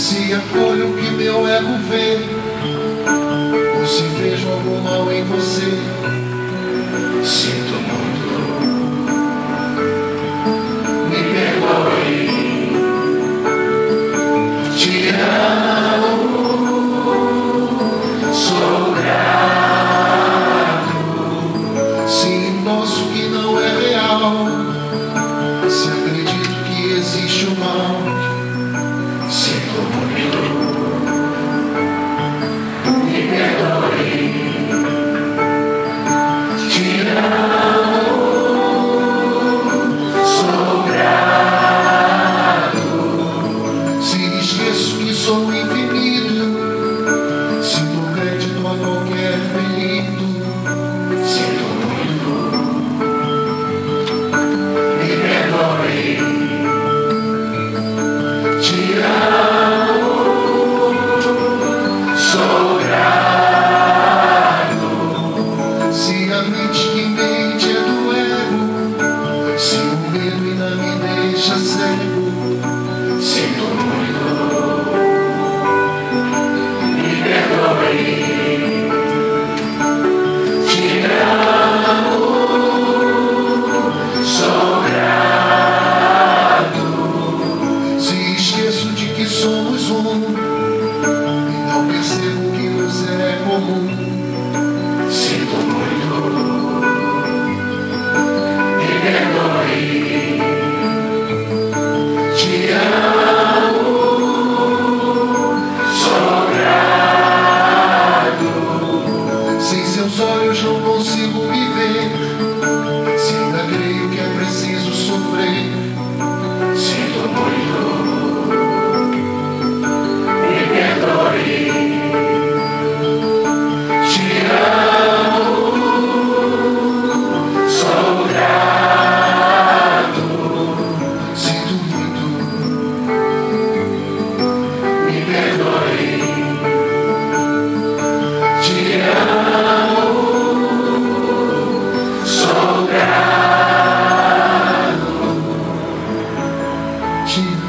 se acolho o que meu ego vê, ou se vejo algo mal em você, sinto muito. him. she